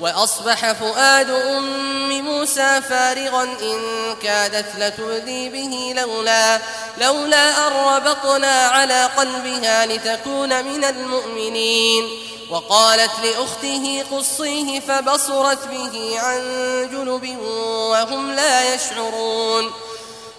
وأصبح فؤاد أم موسى فارغا إن كادت لتبدي به لولا لولا أن ربطنا على قلبها لتكون من المؤمنين. وقالت لأخته قصيه فبصرت به عن جنب وهم لا يشعرون.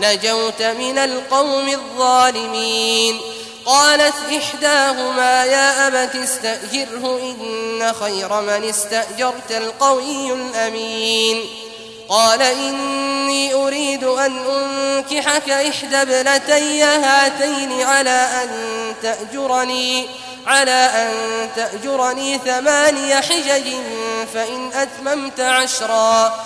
نجوت من القوم الظالمين. قالت إحداهما يا أبت استأجره إن خير من استأجرت القوي الأمين. قال إني أريد أن أنكحك إحدى ابنتي هاتين على أن تأجرني على أن تأجرني ثماني حجج فإن أتممت عشرا.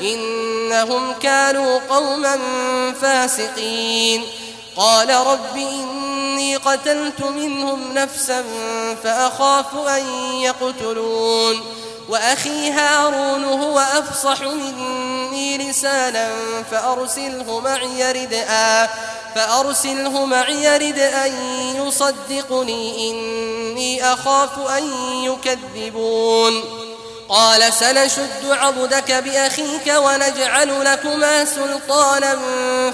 إنهم كانوا قوما فاسقين. قال رب إني قتلت منهم نفسا فأخاف أن يقتلون. وأخي هارون هو أفصح مني لسانا فأرسله معي ردءا فأرسله معي ردءا يصدقني. إني أخاف أن يكذبون. قال سنشد عضدك بأخيك ونجعل لكما سلطانا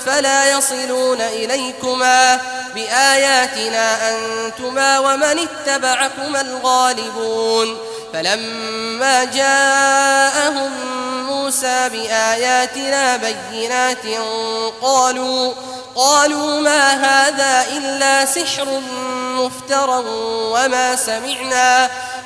فلا يصلون إليكما بآياتنا أنتما ومن اتبعكما الغالبون فلما جاءهم موسى بآياتنا بينات قالوا قالوا ما هذا إلا سحر مفترى وما سمعنا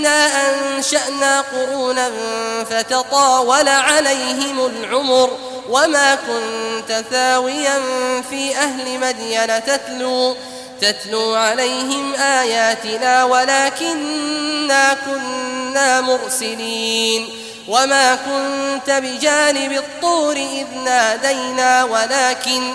ولكنا أنشأنا قرونا فتطاول عليهم العمر وما كنت ثاويا في أهل مدين تتلو تتلو عليهم آياتنا ولكنا كنا مرسلين وما كنت بجانب الطور إذ نادينا ولكن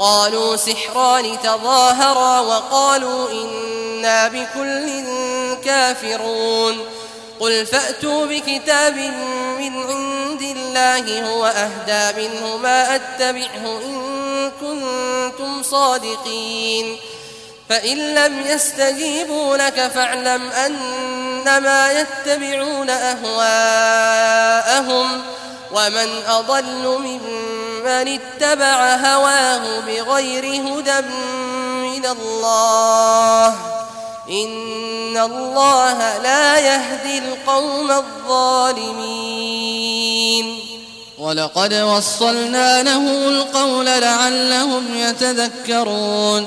قالوا سحران تظاهرا وقالوا إنا بكل كافرون قل فأتوا بكتاب من عند الله هو أهدى منه ما أتبعه إن كنتم صادقين فإن لم يستجيبوا لك فاعلم أنما يتبعون أهواءهم ومن أضل ممن اتبع هواه بغير هدى من الله إن الله لا يهدي القوم الظالمين ولقد وصلنا له القول لعلهم يتذكرون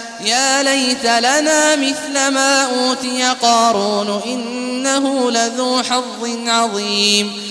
يا ليت لنا مثل ما أوتي قارون إنه لذو حظ عظيم.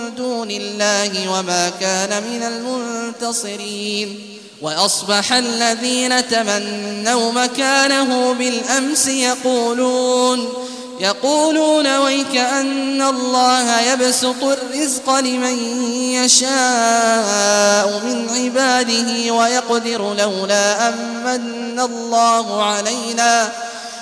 دون الله وما كان من المنتصرين. وأصبح الذين تمنوا مكانه بالأمس يقولون يقولون ويك أن الله يبسط الرزق لمن يشاء من عباده ويقدر لولا أمن الله علينا.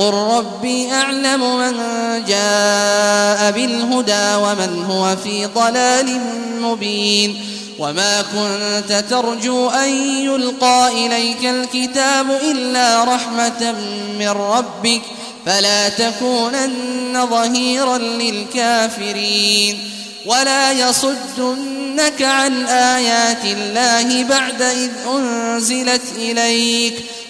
قل ربي أعلم من جاء بالهدى ومن هو في ضلال مبين وما كنت ترجو أن يلقى إليك الكتاب إلا رحمة من ربك فلا تكونن ظهيرا للكافرين ولا يصدنك عن آيات الله بعد إذ أنزلت إليك